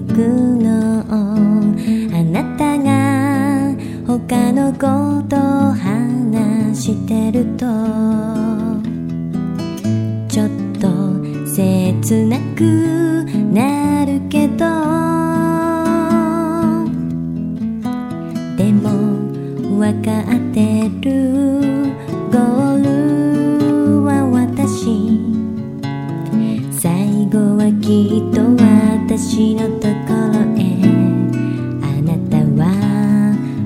くのあなたが他のことを話してるとちょっと切なくなるけどでもわかってる。私のところへあなたは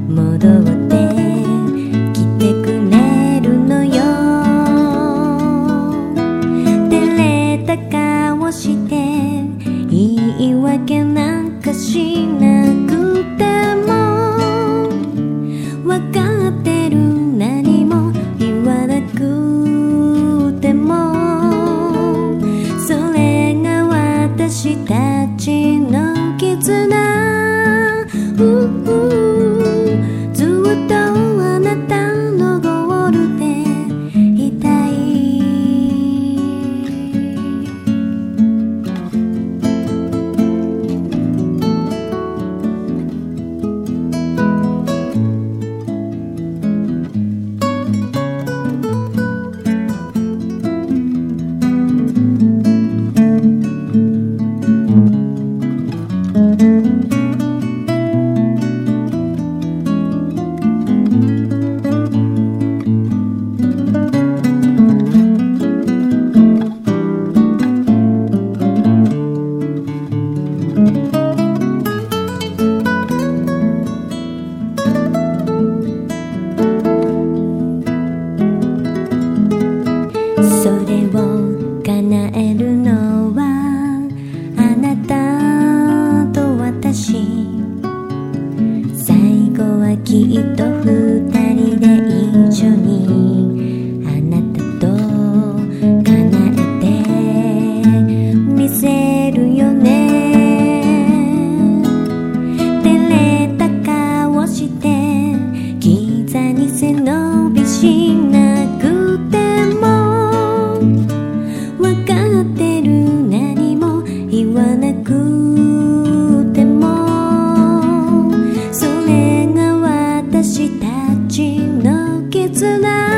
戻ってきてくれるのよ。照れた顔して言い訳なんかしなくても。わかってる何も言わなくても。それが私たきっと二人で一緒にあなたと叶えてみせるよね。照れた顔してキザに背伸びしなくてもわかってる何も言わなくちの絆